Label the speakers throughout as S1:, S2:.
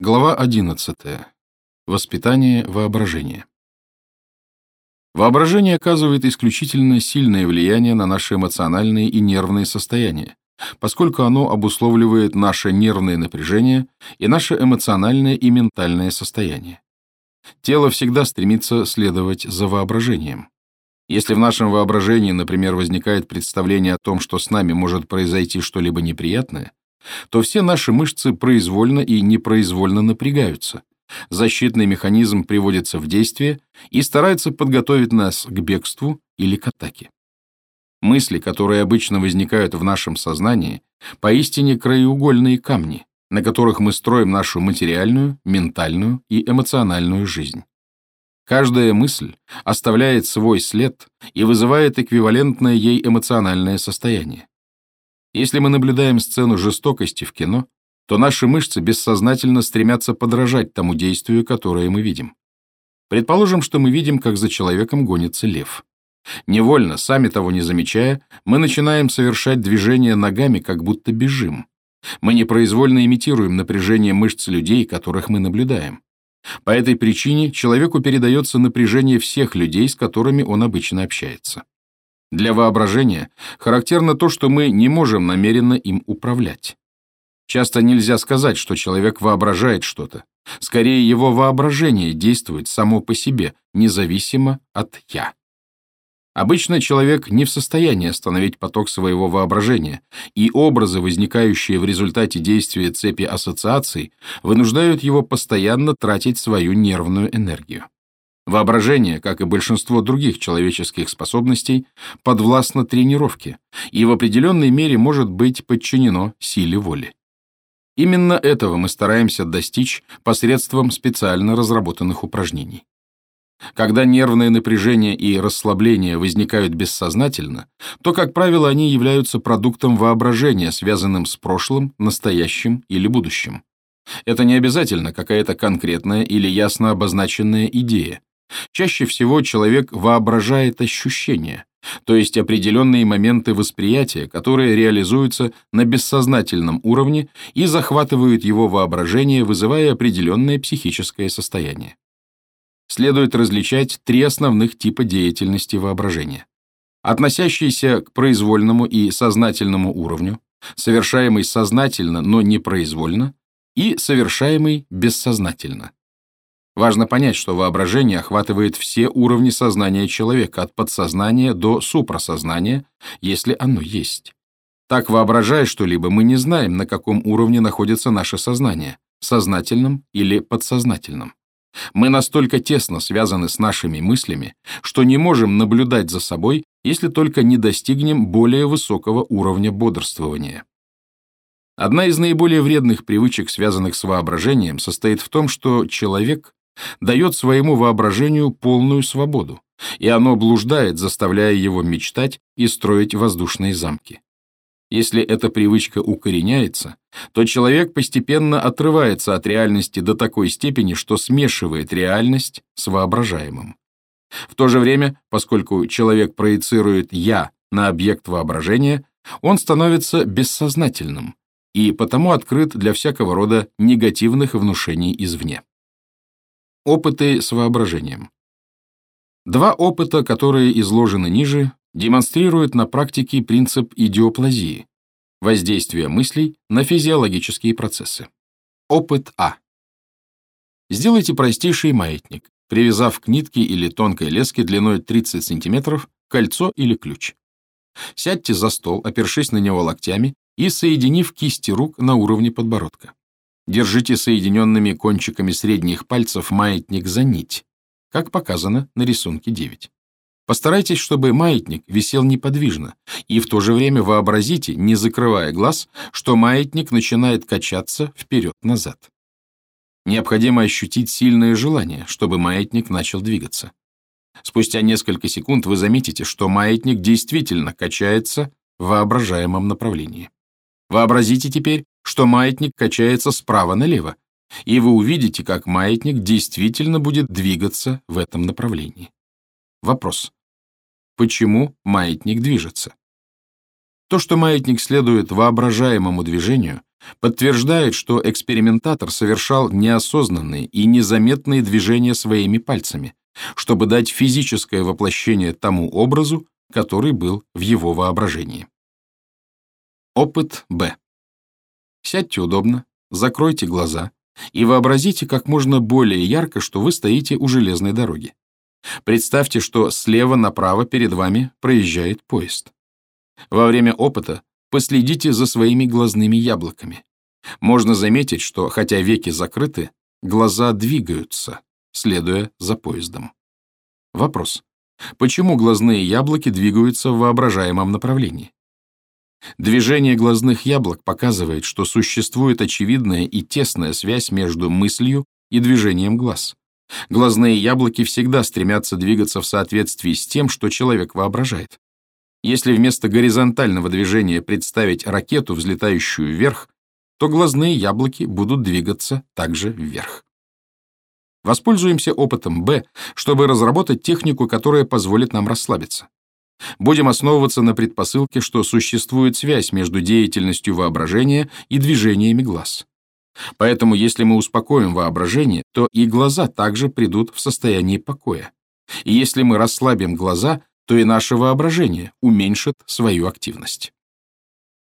S1: Глава 11. Воспитание воображения. Воображение оказывает исключительно сильное влияние на наши эмоциональные и нервные состояния, поскольку оно обусловливает наше нервное напряжение и наше эмоциональное и ментальное состояние. Тело всегда стремится следовать за воображением. Если в нашем воображении, например, возникает представление о том, что с нами может произойти что-либо неприятное, то все наши мышцы произвольно и непроизвольно напрягаются. Защитный механизм приводится в действие и старается подготовить нас к бегству или к атаке. Мысли, которые обычно возникают в нашем сознании, поистине краеугольные камни, на которых мы строим нашу материальную, ментальную и эмоциональную жизнь. Каждая мысль оставляет свой след и вызывает эквивалентное ей эмоциональное состояние. Если мы наблюдаем сцену жестокости в кино, то наши мышцы бессознательно стремятся подражать тому действию, которое мы видим. Предположим, что мы видим, как за человеком гонится лев. Невольно, сами того не замечая, мы начинаем совершать движения ногами, как будто бежим. Мы непроизвольно имитируем напряжение мышц людей, которых мы наблюдаем. По этой причине человеку передается напряжение всех людей, с которыми он обычно общается. Для воображения характерно то, что мы не можем намеренно им управлять. Часто нельзя сказать, что человек воображает что-то. Скорее, его воображение действует само по себе, независимо от «я». Обычно человек не в состоянии остановить поток своего воображения, и образы, возникающие в результате действия цепи ассоциаций, вынуждают его постоянно тратить свою нервную энергию. Воображение, как и большинство других человеческих способностей, подвластно тренировке и в определенной мере может быть подчинено силе воли. Именно этого мы стараемся достичь посредством специально разработанных упражнений. Когда нервное напряжение и расслабление возникают бессознательно, то, как правило, они являются продуктом воображения, связанным с прошлым, настоящим или будущим. Это не обязательно какая-то конкретная или ясно обозначенная идея. Чаще всего человек воображает ощущения, то есть определенные моменты восприятия, которые реализуются на бессознательном уровне и захватывают его воображение, вызывая определенное психическое состояние. Следует различать три основных типа деятельности воображения. Относящиеся к произвольному и сознательному уровню, совершаемый сознательно, но не произвольно, и совершаемый бессознательно. Важно понять, что воображение охватывает все уровни сознания человека, от подсознания до супросознания, если оно есть. Так, воображая что-либо, мы не знаем, на каком уровне находится наше сознание, сознательном или подсознательном. Мы настолько тесно связаны с нашими мыслями, что не можем наблюдать за собой, если только не достигнем более высокого уровня бодрствования. Одна из наиболее вредных привычек, связанных с воображением, состоит в том, что человек дает своему воображению полную свободу, и оно блуждает, заставляя его мечтать и строить воздушные замки. Если эта привычка укореняется, то человек постепенно отрывается от реальности до такой степени, что смешивает реальность с воображаемым. В то же время, поскольку человек проецирует «я» на объект воображения, он становится бессознательным и потому открыт для всякого рода негативных внушений извне. Опыты с воображением. Два опыта, которые изложены ниже, демонстрируют на практике принцип идиоплазии, воздействия мыслей на физиологические процессы. Опыт А. Сделайте простейший маятник, привязав к нитке или тонкой леске длиной 30 см кольцо или ключ. Сядьте за стол, опершись на него локтями и соединив кисти рук на уровне подбородка. Держите соединенными кончиками средних пальцев маятник за нить, как показано на рисунке 9. Постарайтесь, чтобы маятник висел неподвижно, и в то же время вообразите, не закрывая глаз, что маятник начинает качаться вперед-назад. Необходимо ощутить сильное желание, чтобы маятник начал двигаться. Спустя несколько секунд вы заметите, что маятник действительно качается в воображаемом направлении. Вообразите теперь, что маятник качается справа налево, и вы увидите, как маятник действительно будет двигаться в этом направлении. Вопрос. Почему маятник движется? То, что маятник следует воображаемому движению, подтверждает, что экспериментатор совершал неосознанные и незаметные движения своими пальцами, чтобы дать физическое воплощение тому образу, который был в его воображении. Опыт Б. Сядьте удобно, закройте глаза и вообразите как можно более ярко, что вы стоите у железной дороги. Представьте, что слева направо перед вами проезжает поезд. Во время опыта последите за своими глазными яблоками. Можно заметить, что, хотя веки закрыты, глаза двигаются, следуя за поездом. Вопрос. Почему глазные яблоки двигаются в воображаемом направлении? Движение глазных яблок показывает, что существует очевидная и тесная связь между мыслью и движением глаз. Глазные яблоки всегда стремятся двигаться в соответствии с тем, что человек воображает. Если вместо горизонтального движения представить ракету, взлетающую вверх, то глазные яблоки будут двигаться также вверх. Воспользуемся опытом Б, чтобы разработать технику, которая позволит нам расслабиться. Будем основываться на предпосылке, что существует связь между деятельностью воображения и движениями глаз. Поэтому, если мы успокоим воображение, то и глаза также придут в состояние покоя. И если мы расслабим глаза, то и наше воображение уменьшит свою активность.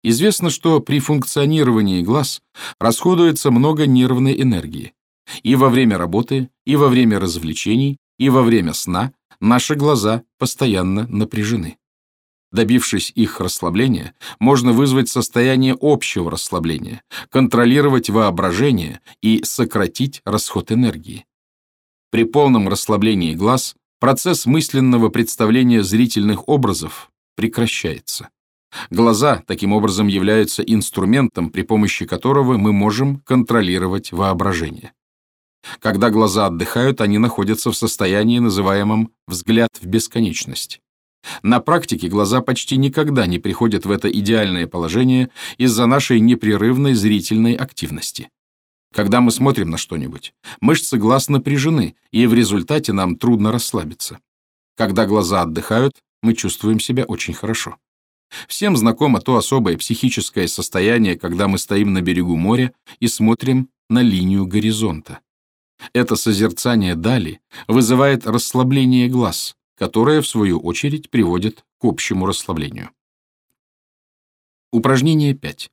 S1: Известно, что при функционировании глаз расходуется много нервной энергии. И во время работы, и во время развлечений, и во время сна наши глаза постоянно напряжены. Добившись их расслабления, можно вызвать состояние общего расслабления, контролировать воображение и сократить расход энергии. При полном расслаблении глаз процесс мысленного представления зрительных образов прекращается. Глаза таким образом являются инструментом, при помощи которого мы можем контролировать воображение. Когда глаза отдыхают, они находятся в состоянии, называемом «взгляд в бесконечность». На практике глаза почти никогда не приходят в это идеальное положение из-за нашей непрерывной зрительной активности. Когда мы смотрим на что-нибудь, мышцы глаз напряжены, и в результате нам трудно расслабиться. Когда глаза отдыхают, мы чувствуем себя очень хорошо. Всем знакомо то особое психическое состояние, когда мы стоим на берегу моря и смотрим на линию горизонта. Это созерцание дали вызывает расслабление глаз, которое, в свою очередь, приводит к общему расслаблению. Упражнение 5.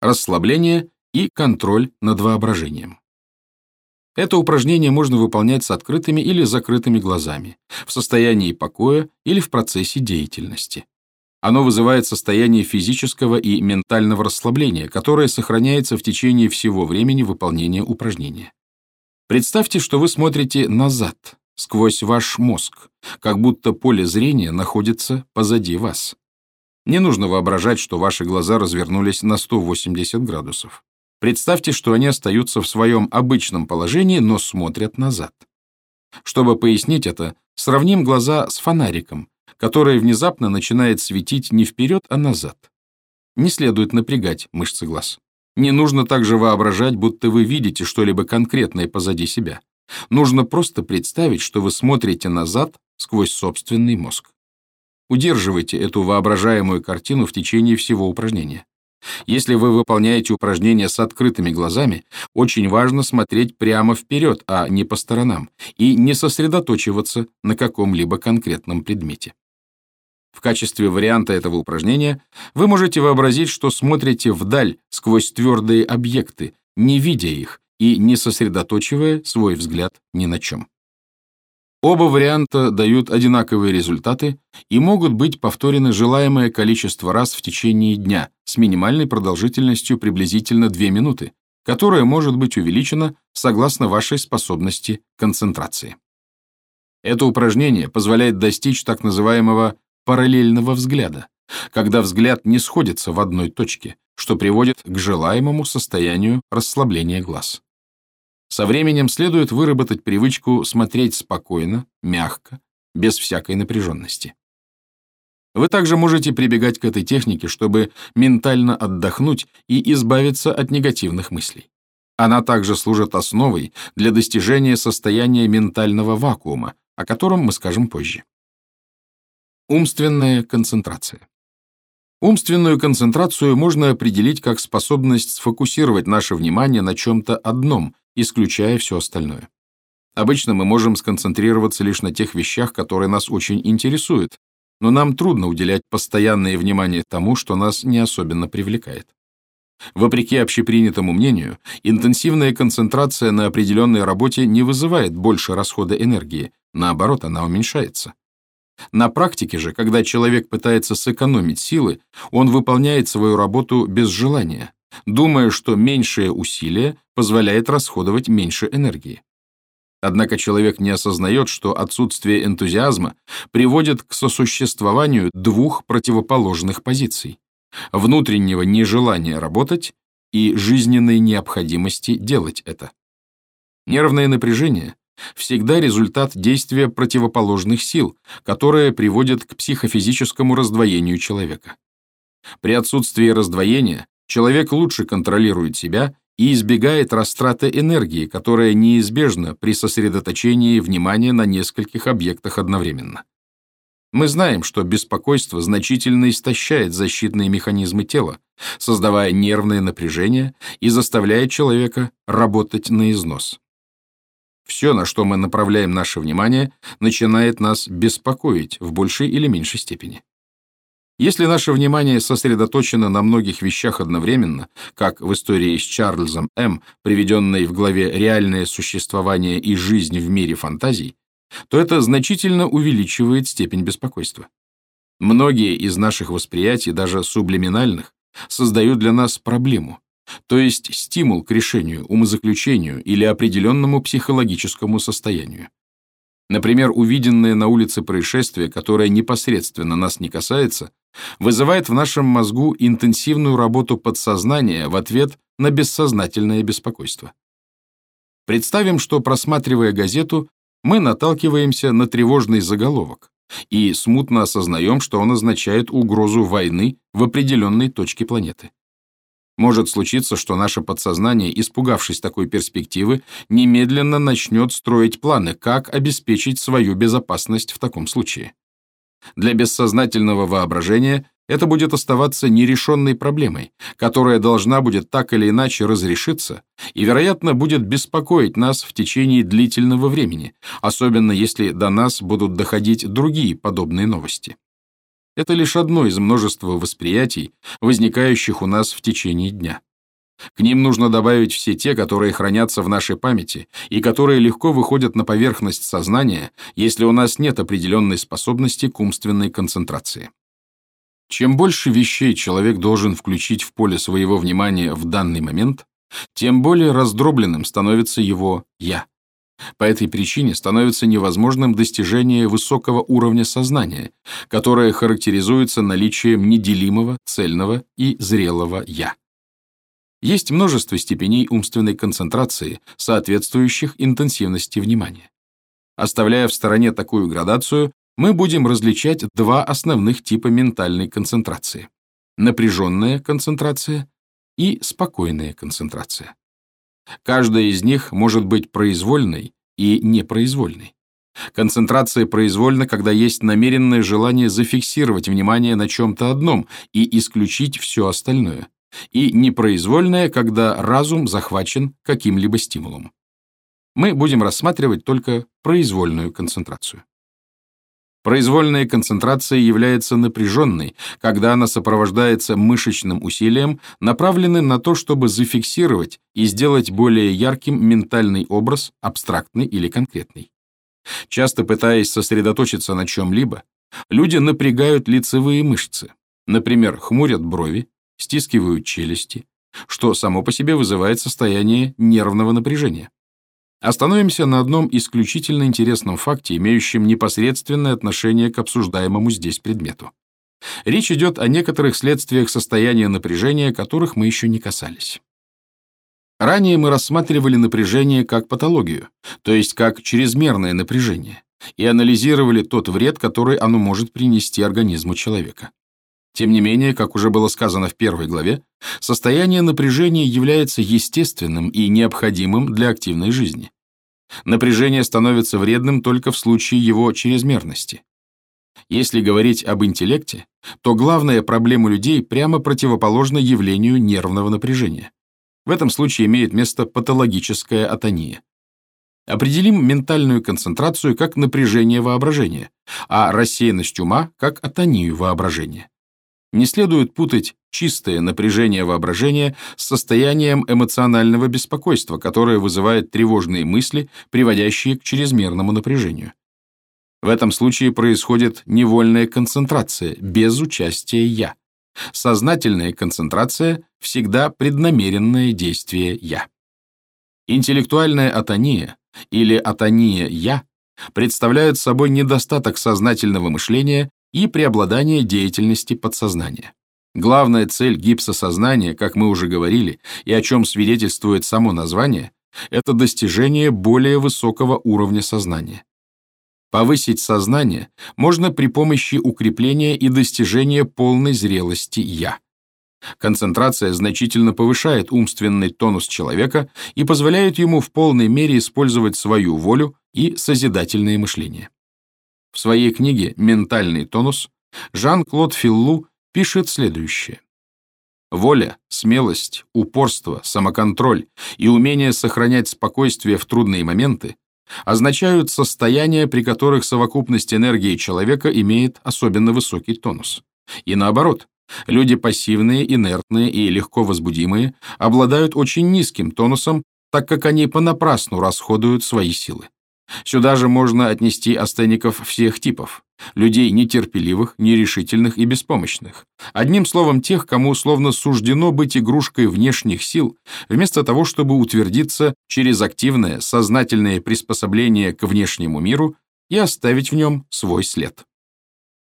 S1: Расслабление и контроль над воображением. Это упражнение можно выполнять с открытыми или закрытыми глазами, в состоянии покоя или в процессе деятельности. Оно вызывает состояние физического и ментального расслабления, которое сохраняется в течение всего времени выполнения упражнения. Представьте, что вы смотрите назад, сквозь ваш мозг, как будто поле зрения находится позади вас. Не нужно воображать, что ваши глаза развернулись на 180 градусов. Представьте, что они остаются в своем обычном положении, но смотрят назад. Чтобы пояснить это, сравним глаза с фонариком, который внезапно начинает светить не вперед, а назад. Не следует напрягать мышцы глаз. Не нужно также воображать, будто вы видите что-либо конкретное позади себя. Нужно просто представить, что вы смотрите назад сквозь собственный мозг. Удерживайте эту воображаемую картину в течение всего упражнения. Если вы выполняете упражнение с открытыми глазами, очень важно смотреть прямо вперед, а не по сторонам, и не сосредоточиваться на каком-либо конкретном предмете. В качестве варианта этого упражнения вы можете вообразить, что смотрите вдаль сквозь твердые объекты, не видя их, и не сосредоточивая свой взгляд ни на чем. Оба варианта дают одинаковые результаты и могут быть повторены желаемое количество раз в течение дня с минимальной продолжительностью приблизительно 2 минуты, которая может быть увеличена согласно вашей способности концентрации. Это упражнение позволяет достичь так называемого параллельного взгляда, когда взгляд не сходится в одной точке, что приводит к желаемому состоянию расслабления глаз. Со временем следует выработать привычку смотреть спокойно, мягко, без всякой напряженности. Вы также можете прибегать к этой технике, чтобы ментально отдохнуть и избавиться от негативных мыслей. Она также служит основой для достижения состояния ментального вакуума, о котором мы скажем позже. Умственная концентрация. Умственную концентрацию можно определить как способность сфокусировать наше внимание на чем-то одном, исключая все остальное. Обычно мы можем сконцентрироваться лишь на тех вещах, которые нас очень интересуют, но нам трудно уделять постоянное внимание тому, что нас не особенно привлекает. Вопреки общепринятому мнению, интенсивная концентрация на определенной работе не вызывает больше расхода энергии, наоборот, она уменьшается. На практике же, когда человек пытается сэкономить силы, он выполняет свою работу без желания, думая, что меньшее усилие позволяет расходовать меньше энергии. Однако человек не осознает, что отсутствие энтузиазма приводит к сосуществованию двух противоположных позиций – внутреннего нежелания работать и жизненной необходимости делать это. Нервное напряжение всегда результат действия противоположных сил, которое приводит к психофизическому раздвоению человека. При отсутствии раздвоения человек лучше контролирует себя и избегает растраты энергии, которая неизбежна при сосредоточении внимания на нескольких объектах одновременно. Мы знаем, что беспокойство значительно истощает защитные механизмы тела, создавая нервное напряжение и заставляя человека работать на износ. Все, на что мы направляем наше внимание, начинает нас беспокоить в большей или меньшей степени. Если наше внимание сосредоточено на многих вещах одновременно, как в истории с Чарльзом М., приведенной в главе «Реальное существование и жизнь в мире фантазий», то это значительно увеличивает степень беспокойства. Многие из наших восприятий, даже сублиминальных, создают для нас проблему, то есть стимул к решению, умозаключению или определенному психологическому состоянию. Например, увиденное на улице происшествие, которое непосредственно нас не касается, вызывает в нашем мозгу интенсивную работу подсознания в ответ на бессознательное беспокойство. Представим, что, просматривая газету, мы наталкиваемся на тревожный заголовок и смутно осознаем, что он означает угрозу войны в определенной точке планеты. Может случиться, что наше подсознание, испугавшись такой перспективы, немедленно начнет строить планы, как обеспечить свою безопасность в таком случае. Для бессознательного воображения это будет оставаться нерешенной проблемой, которая должна будет так или иначе разрешиться и, вероятно, будет беспокоить нас в течение длительного времени, особенно если до нас будут доходить другие подобные новости. Это лишь одно из множества восприятий, возникающих у нас в течение дня. К ним нужно добавить все те, которые хранятся в нашей памяти и которые легко выходят на поверхность сознания, если у нас нет определенной способности к умственной концентрации. Чем больше вещей человек должен включить в поле своего внимания в данный момент, тем более раздробленным становится его «я». По этой причине становится невозможным достижение высокого уровня сознания, которое характеризуется наличием неделимого, цельного и зрелого «я». Есть множество степеней умственной концентрации, соответствующих интенсивности внимания. Оставляя в стороне такую градацию, мы будем различать два основных типа ментальной концентрации – напряженная концентрация и спокойная концентрация. Каждая из них может быть произвольной и непроизвольной. Концентрация произвольна, когда есть намеренное желание зафиксировать внимание на чем-то одном и исключить все остальное. И непроизвольная, когда разум захвачен каким-либо стимулом. Мы будем рассматривать только произвольную концентрацию. Произвольная концентрация является напряженной, когда она сопровождается мышечным усилием, направленным на то, чтобы зафиксировать и сделать более ярким ментальный образ, абстрактный или конкретный. Часто пытаясь сосредоточиться на чем-либо, люди напрягают лицевые мышцы, например, хмурят брови, стискивают челюсти, что само по себе вызывает состояние нервного напряжения. Остановимся на одном исключительно интересном факте, имеющем непосредственное отношение к обсуждаемому здесь предмету. Речь идет о некоторых следствиях состояния напряжения, которых мы еще не касались. Ранее мы рассматривали напряжение как патологию, то есть как чрезмерное напряжение, и анализировали тот вред, который оно может принести организму человека. Тем не менее, как уже было сказано в первой главе, состояние напряжения является естественным и необходимым для активной жизни. Напряжение становится вредным только в случае его чрезмерности. Если говорить об интеллекте, то главная проблема людей прямо противоположна явлению нервного напряжения. В этом случае имеет место патологическая атония. Определим ментальную концентрацию как напряжение воображения, а рассеянность ума как атонию воображения. Не следует путать чистое напряжение воображения с состоянием эмоционального беспокойства, которое вызывает тревожные мысли, приводящие к чрезмерному напряжению. В этом случае происходит невольная концентрация, без участия «я». Сознательная концентрация – всегда преднамеренное действие «я». Интеллектуальная атония или атония «я» представляет собой недостаток сознательного мышления и преобладание деятельности подсознания. Главная цель гипсосознания, как мы уже говорили, и о чем свидетельствует само название, это достижение более высокого уровня сознания. Повысить сознание можно при помощи укрепления и достижения полной зрелости «я». Концентрация значительно повышает умственный тонус человека и позволяет ему в полной мере использовать свою волю и созидательное мышление. В своей книге «Ментальный тонус» Жан-Клод Филлу пишет следующее. Воля, смелость, упорство, самоконтроль и умение сохранять спокойствие в трудные моменты означают состояния, при которых совокупность энергии человека имеет особенно высокий тонус. И наоборот, люди пассивные, инертные и легко возбудимые обладают очень низким тонусом, так как они понапрасну расходуют свои силы. Сюда же можно отнести астеников всех типов, людей нетерпеливых, нерешительных и беспомощных. Одним словом, тех, кому условно суждено быть игрушкой внешних сил, вместо того, чтобы утвердиться через активное, сознательное приспособление к внешнему миру и оставить в нем свой след.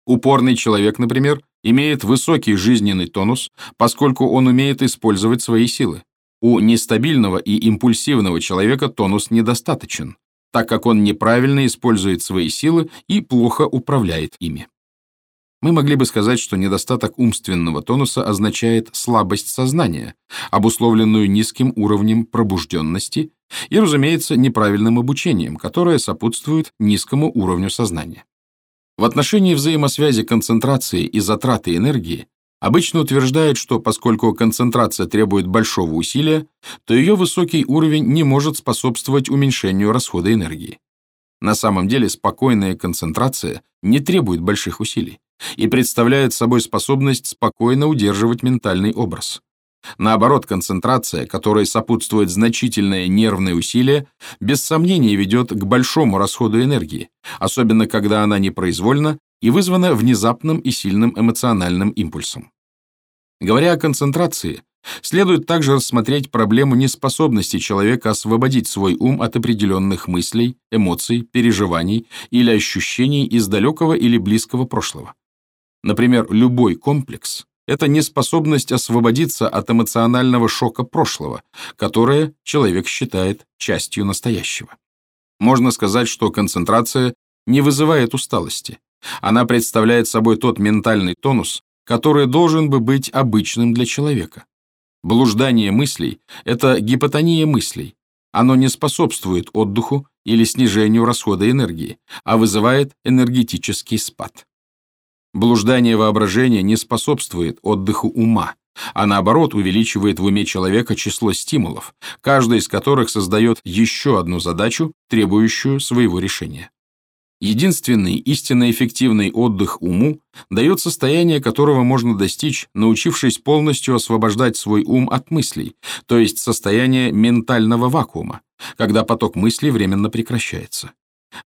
S1: Упорный человек, например, имеет высокий жизненный тонус, поскольку он умеет использовать свои силы. У нестабильного и импульсивного человека тонус недостаточен так как он неправильно использует свои силы и плохо управляет ими. Мы могли бы сказать, что недостаток умственного тонуса означает слабость сознания, обусловленную низким уровнем пробужденности и, разумеется, неправильным обучением, которое сопутствует низкому уровню сознания. В отношении взаимосвязи концентрации и затраты энергии обычно утверждают, что поскольку концентрация требует большого усилия, то ее высокий уровень не может способствовать уменьшению расхода энергии. На самом деле спокойная концентрация не требует больших усилий и представляет собой способность спокойно удерживать ментальный образ. Наоборот, концентрация, которой сопутствует значительное нервное усилие, без сомнения ведет к большому расходу энергии, особенно когда она непроизвольна и вызвана внезапным и сильным эмоциональным импульсом. Говоря о концентрации, следует также рассмотреть проблему неспособности человека освободить свой ум от определенных мыслей, эмоций, переживаний или ощущений из далекого или близкого прошлого. Например, любой комплекс — это неспособность освободиться от эмоционального шока прошлого, которое человек считает частью настоящего. Можно сказать, что концентрация не вызывает усталости, она представляет собой тот ментальный тонус, который должен бы быть обычным для человека. Блуждание мыслей – это гипотония мыслей. Оно не способствует отдыху или снижению расхода энергии, а вызывает энергетический спад. Блуждание воображения не способствует отдыху ума, а наоборот увеличивает в уме человека число стимулов, каждый из которых создает еще одну задачу, требующую своего решения. Единственный истинно эффективный отдых уму дает состояние, которого можно достичь, научившись полностью освобождать свой ум от мыслей, то есть состояние ментального вакуума, когда поток мыслей временно прекращается.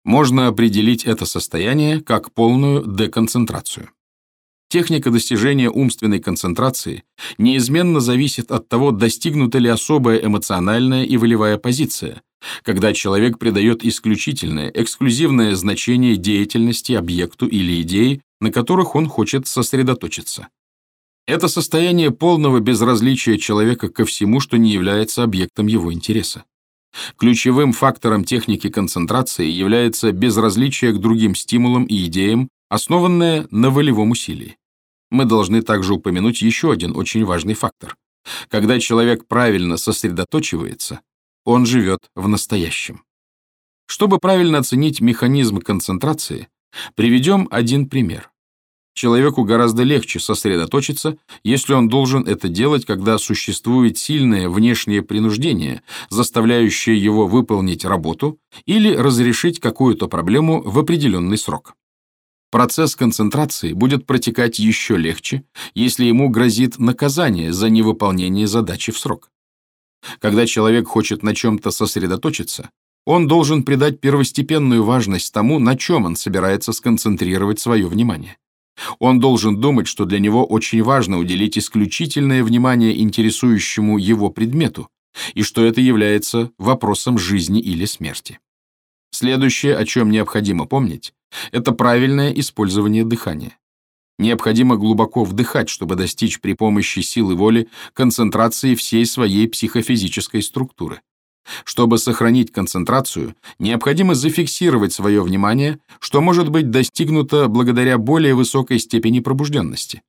S1: Можно определить это состояние как полную деконцентрацию. Техника достижения умственной концентрации неизменно зависит от того, достигнута ли особая эмоциональная и волевая позиция, когда человек придает исключительное, эксклюзивное значение деятельности, объекту или идее, на которых он хочет сосредоточиться. Это состояние полного безразличия человека ко всему, что не является объектом его интереса. Ключевым фактором техники концентрации является безразличие к другим стимулам и идеям, основанное на волевом усилии. Мы должны также упомянуть еще один очень важный фактор. Когда человек правильно сосредоточивается, он живет в настоящем. Чтобы правильно оценить механизм концентрации, Приведем один пример. Человеку гораздо легче сосредоточиться, если он должен это делать, когда существует сильное внешнее принуждение, заставляющее его выполнить работу или разрешить какую-то проблему в определенный срок. Процесс концентрации будет протекать еще легче, если ему грозит наказание за невыполнение задачи в срок. Когда человек хочет на чем-то сосредоточиться, он должен придать первостепенную важность тому, на чем он собирается сконцентрировать свое внимание. Он должен думать, что для него очень важно уделить исключительное внимание интересующему его предмету, и что это является вопросом жизни или смерти. Следующее, о чем необходимо помнить, это правильное использование дыхания. Необходимо глубоко вдыхать, чтобы достичь при помощи силы воли концентрации всей своей психофизической структуры. Чтобы сохранить концентрацию, необходимо зафиксировать свое внимание, что может быть достигнуто благодаря более высокой степени пробужденности.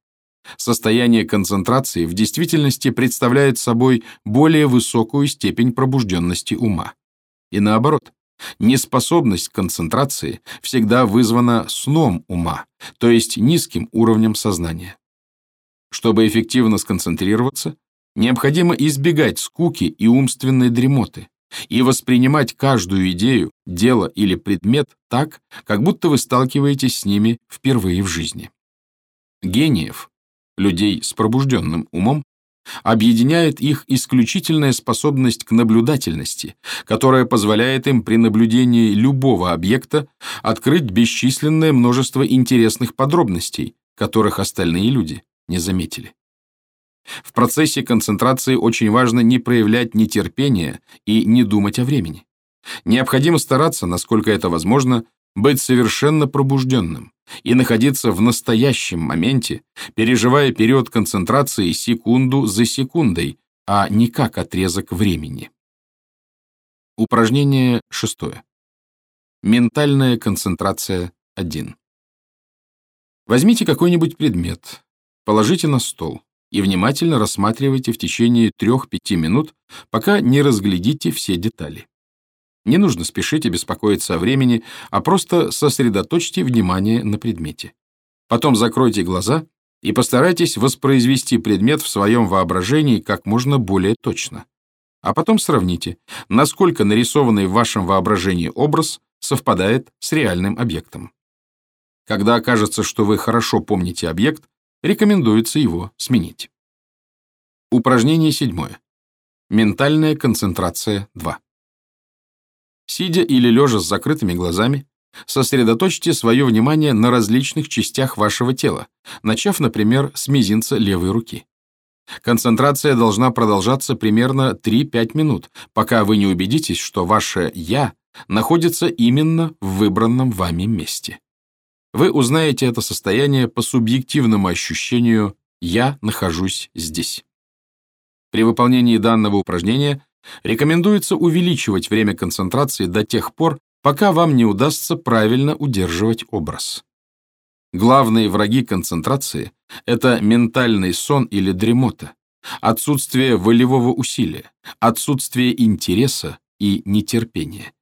S1: Состояние концентрации в действительности представляет собой более высокую степень пробужденности ума. И наоборот, неспособность к концентрации всегда вызвана сном ума, то есть низким уровнем сознания. Чтобы эффективно сконцентрироваться, Необходимо избегать скуки и умственной дремоты и воспринимать каждую идею, дело или предмет так, как будто вы сталкиваетесь с ними впервые в жизни. Гениев, людей с пробужденным умом, объединяет их исключительная способность к наблюдательности, которая позволяет им при наблюдении любого объекта открыть бесчисленное множество интересных подробностей, которых остальные люди не заметили. В процессе концентрации очень важно не проявлять нетерпения и не думать о времени. Необходимо стараться, насколько это возможно, быть совершенно пробужденным и находиться в настоящем моменте, переживая период концентрации секунду за секундой, а не как отрезок времени. Упражнение шестое. Ментальная концентрация 1. Возьмите какой-нибудь предмет, положите на стол и внимательно рассматривайте в течение 3-5 минут, пока не разглядите все детали. Не нужно спешить и беспокоиться о времени, а просто сосредоточьте внимание на предмете. Потом закройте глаза и постарайтесь воспроизвести предмет в своем воображении как можно более точно. А потом сравните, насколько нарисованный в вашем воображении образ совпадает с реальным объектом. Когда окажется, что вы хорошо помните объект, рекомендуется его сменить. Упражнение седьмое. Ментальная концентрация 2. Сидя или лежа с закрытыми глазами, сосредоточьте свое внимание на различных частях вашего тела, начав, например, с мизинца левой руки. Концентрация должна продолжаться примерно 3-5 минут, пока вы не убедитесь, что ваше «я» находится именно в выбранном вами месте. Вы узнаете это состояние по субъективному ощущению «я нахожусь здесь». При выполнении данного упражнения рекомендуется увеличивать время концентрации до тех пор, пока вам не удастся правильно удерживать образ. Главные враги концентрации – это ментальный сон или дремота, отсутствие волевого усилия, отсутствие интереса и нетерпения.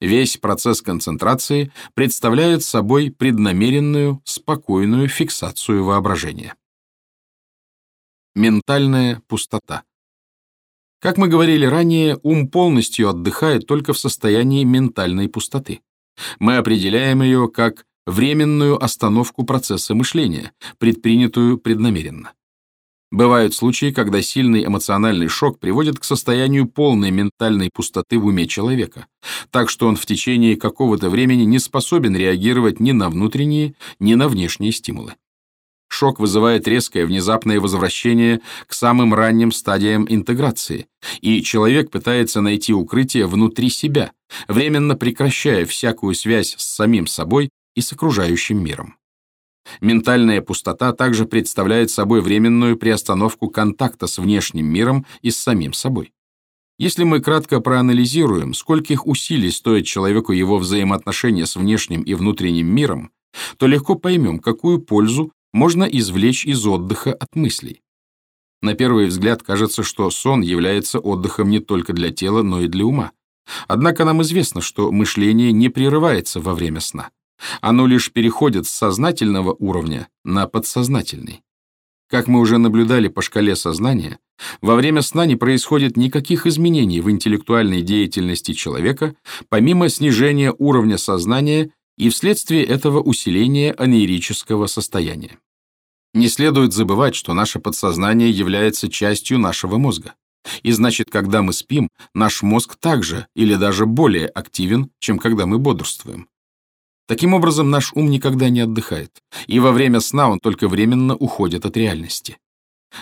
S1: Весь процесс концентрации представляет собой преднамеренную, спокойную фиксацию воображения. Ментальная пустота. Как мы говорили ранее, ум полностью отдыхает только в состоянии ментальной пустоты. Мы определяем ее как временную остановку процесса мышления, предпринятую преднамеренно. Бывают случаи, когда сильный эмоциональный шок приводит к состоянию полной ментальной пустоты в уме человека, так что он в течение какого-то времени не способен реагировать ни на внутренние, ни на внешние стимулы. Шок вызывает резкое внезапное возвращение к самым ранним стадиям интеграции, и человек пытается найти укрытие внутри себя, временно прекращая всякую связь с самим собой и с окружающим миром. Ментальная пустота также представляет собой временную приостановку контакта с внешним миром и с самим собой. Если мы кратко проанализируем, скольких усилий стоит человеку его взаимоотношения с внешним и внутренним миром, то легко поймем, какую пользу можно извлечь из отдыха от мыслей. На первый взгляд кажется, что сон является отдыхом не только для тела, но и для ума. Однако нам известно, что мышление не прерывается во время сна. Оно лишь переходит с сознательного уровня на подсознательный. Как мы уже наблюдали по шкале сознания, во время сна не происходит никаких изменений в интеллектуальной деятельности человека, помимо снижения уровня сознания и вследствие этого усиления анеирического состояния. Не следует забывать, что наше подсознание является частью нашего мозга. И значит, когда мы спим, наш мозг также или даже более активен, чем когда мы бодрствуем. Таким образом, наш ум никогда не отдыхает, и во время сна он только временно уходит от реальности.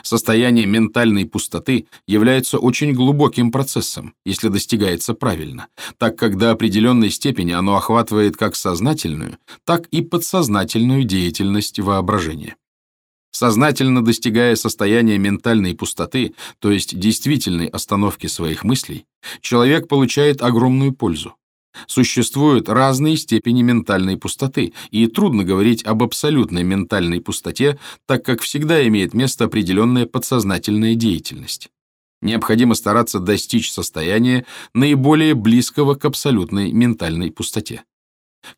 S1: Состояние ментальной пустоты является очень глубоким процессом, если достигается правильно, так как до определенной степени оно охватывает как сознательную, так и подсознательную деятельность воображения. Сознательно достигая состояния ментальной пустоты, то есть действительной остановки своих мыслей, человек получает огромную пользу. Существуют разные степени ментальной пустоты, и трудно говорить об абсолютной ментальной пустоте, так как всегда имеет место определенная подсознательная деятельность. Необходимо стараться достичь состояния, наиболее близкого к абсолютной ментальной пустоте.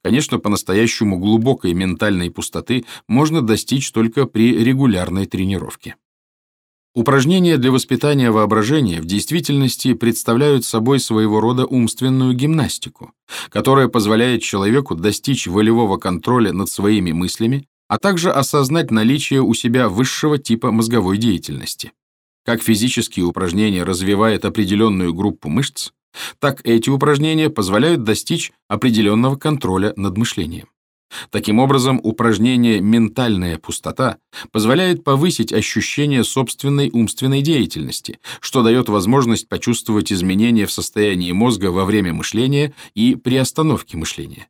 S1: Конечно, по-настоящему глубокой ментальной пустоты можно достичь только при регулярной тренировке. Упражнения для воспитания воображения в действительности представляют собой своего рода умственную гимнастику, которая позволяет человеку достичь волевого контроля над своими мыслями, а также осознать наличие у себя высшего типа мозговой деятельности. Как физические упражнения развивают определенную группу мышц, так эти упражнения позволяют достичь определенного контроля над мышлением. Таким образом, упражнение «ментальная пустота» позволяет повысить ощущение собственной умственной деятельности, что дает возможность почувствовать изменения в состоянии мозга во время мышления и при остановке мышления.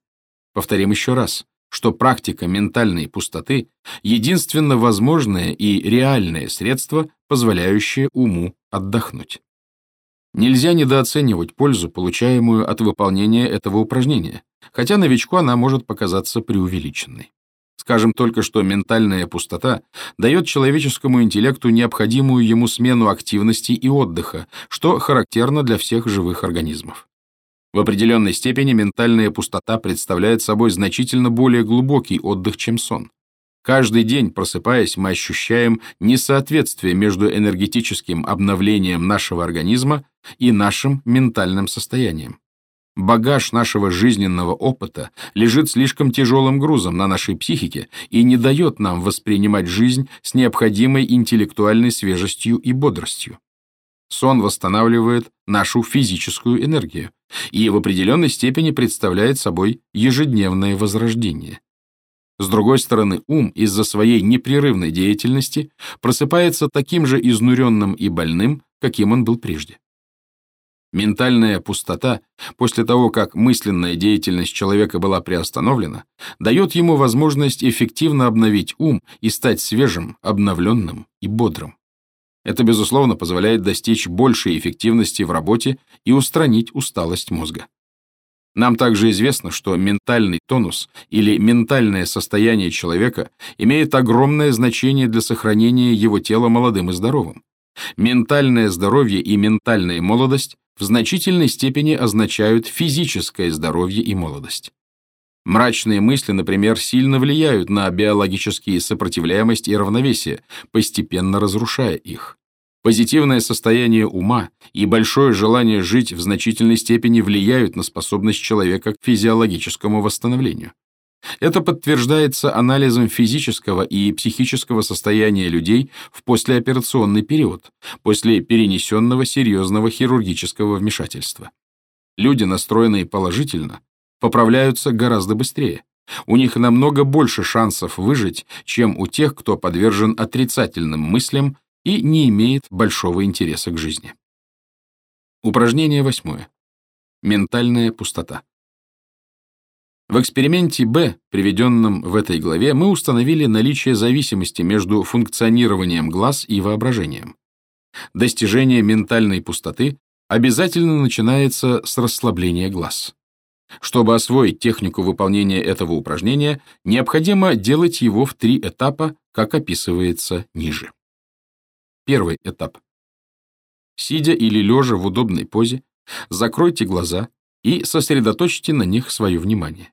S1: Повторим еще раз, что практика ментальной пустоты — единственно возможное и реальное средство, позволяющее уму отдохнуть. Нельзя недооценивать пользу, получаемую от выполнения этого упражнения, хотя новичку она может показаться преувеличенной. Скажем только, что ментальная пустота дает человеческому интеллекту необходимую ему смену активности и отдыха, что характерно для всех живых организмов. В определенной степени ментальная пустота представляет собой значительно более глубокий отдых, чем сон. Каждый день, просыпаясь, мы ощущаем несоответствие между энергетическим обновлением нашего организма и нашим ментальным состоянием. Багаж нашего жизненного опыта лежит слишком тяжелым грузом на нашей психике и не дает нам воспринимать жизнь с необходимой интеллектуальной свежестью и бодростью. Сон восстанавливает нашу физическую энергию и в определенной степени представляет собой ежедневное возрождение. С другой стороны, ум из-за своей непрерывной деятельности просыпается таким же изнуренным и больным, каким он был прежде. Ментальная пустота, после того, как мысленная деятельность человека была приостановлена, дает ему возможность эффективно обновить ум и стать свежим, обновленным и бодрым. Это, безусловно, позволяет достичь большей эффективности в работе и устранить усталость мозга. Нам также известно, что ментальный тонус или ментальное состояние человека имеет огромное значение для сохранения его тела молодым и здоровым. Ментальное здоровье и ментальная молодость в значительной степени означают физическое здоровье и молодость. Мрачные мысли, например, сильно влияют на биологические сопротивляемость и равновесие, постепенно разрушая их. Позитивное состояние ума и большое желание жить в значительной степени влияют на способность человека к физиологическому восстановлению. Это подтверждается анализом физического и психического состояния людей в послеоперационный период, после перенесенного серьезного хирургического вмешательства. Люди, настроенные положительно, поправляются гораздо быстрее. У них намного больше шансов выжить, чем у тех, кто подвержен отрицательным мыслям и не имеет большого интереса к жизни. Упражнение восьмое. Ментальная пустота. В эксперименте Б, приведенном в этой главе, мы установили наличие зависимости между функционированием глаз и воображением. Достижение ментальной пустоты обязательно начинается с расслабления глаз. Чтобы освоить технику выполнения этого упражнения, необходимо делать его в три этапа, как описывается ниже. Первый этап. Сидя или лежа в удобной позе, закройте глаза и сосредоточьте на них свое внимание.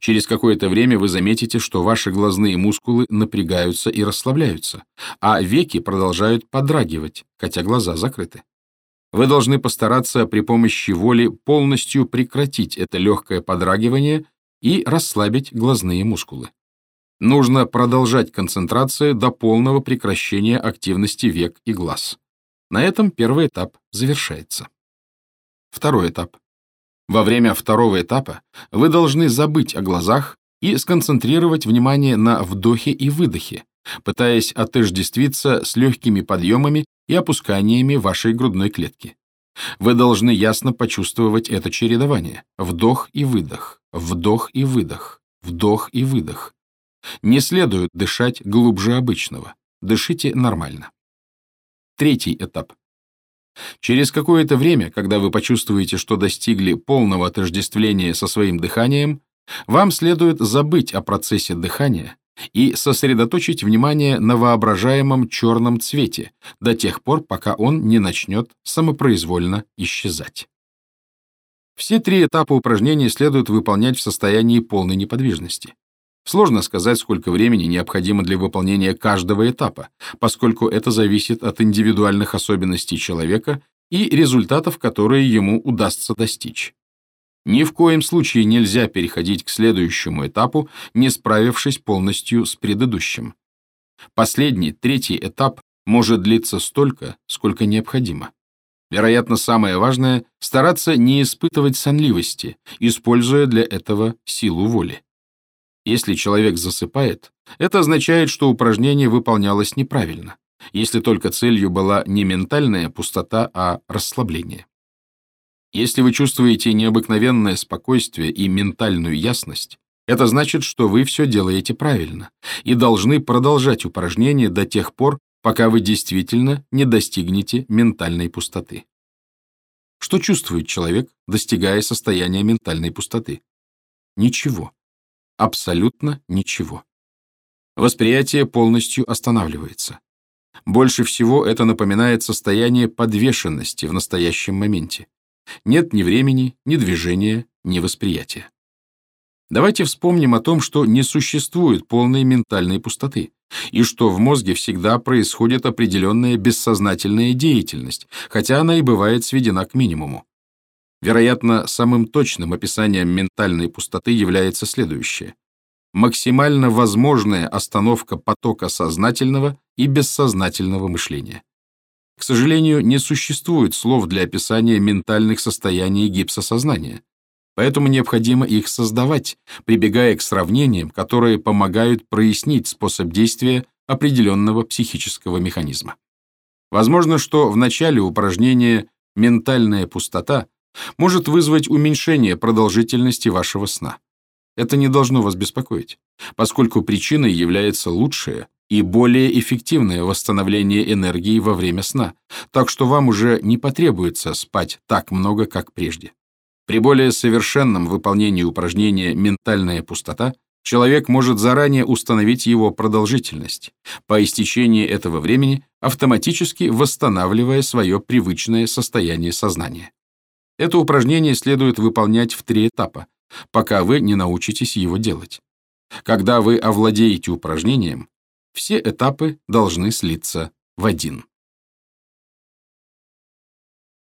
S1: Через какое-то время вы заметите, что ваши глазные мускулы напрягаются и расслабляются, а веки продолжают подрагивать, хотя глаза закрыты. Вы должны постараться при помощи воли полностью прекратить это легкое подрагивание и расслабить глазные мускулы. Нужно продолжать концентрацию до полного прекращения активности век и глаз. На этом первый этап завершается. Второй этап. Во время второго этапа вы должны забыть о глазах и сконцентрировать внимание на вдохе и выдохе, пытаясь отождествиться с легкими подъемами и опусканиями вашей грудной клетки. Вы должны ясно почувствовать это чередование. Вдох и выдох, вдох и выдох, вдох и выдох. Не следует дышать глубже обычного. Дышите нормально. Третий этап. Через какое-то время, когда вы почувствуете, что достигли полного отождествления со своим дыханием, вам следует забыть о процессе дыхания и сосредоточить внимание на воображаемом черном цвете до тех пор, пока он не начнет самопроизвольно исчезать. Все три этапа упражнения следует выполнять в состоянии полной неподвижности. Сложно сказать, сколько времени необходимо для выполнения каждого этапа, поскольку это зависит от индивидуальных особенностей человека и результатов, которые ему удастся достичь. Ни в коем случае нельзя переходить к следующему этапу, не справившись полностью с предыдущим. Последний, третий этап может длиться столько, сколько необходимо. Вероятно, самое важное – стараться не испытывать сонливости, используя для этого силу воли. Если человек засыпает, это означает, что упражнение выполнялось неправильно, если только целью была не ментальная пустота, а расслабление. Если вы чувствуете необыкновенное спокойствие и ментальную ясность, это значит, что вы все делаете правильно и должны продолжать упражнение до тех пор, пока вы действительно не достигнете ментальной пустоты. Что чувствует человек, достигая состояния ментальной пустоты? Ничего. Абсолютно ничего. Восприятие полностью останавливается. Больше всего это напоминает состояние подвешенности в настоящем моменте. Нет ни времени, ни движения, ни восприятия. Давайте вспомним о том, что не существует полной ментальной пустоты, и что в мозге всегда происходит определенная бессознательная деятельность, хотя она и бывает сведена к минимуму. Вероятно, самым точным описанием ментальной пустоты является следующее. Максимально возможная остановка потока сознательного и бессознательного мышления. К сожалению, не существует слов для описания ментальных состояний гипсосознания, поэтому необходимо их создавать, прибегая к сравнениям, которые помогают прояснить способ действия определенного психического механизма. Возможно, что в начале упражнения «ментальная пустота» может вызвать уменьшение продолжительности вашего сна. Это не должно вас беспокоить, поскольку причиной является лучшее и более эффективное восстановление энергии во время сна, так что вам уже не потребуется спать так много, как прежде. При более совершенном выполнении упражнения «ментальная пустота» человек может заранее установить его продолжительность, по истечении этого времени автоматически восстанавливая свое привычное состояние сознания. Это упражнение следует выполнять в три этапа, пока вы не научитесь его делать. Когда вы овладеете упражнением, все этапы должны слиться в один.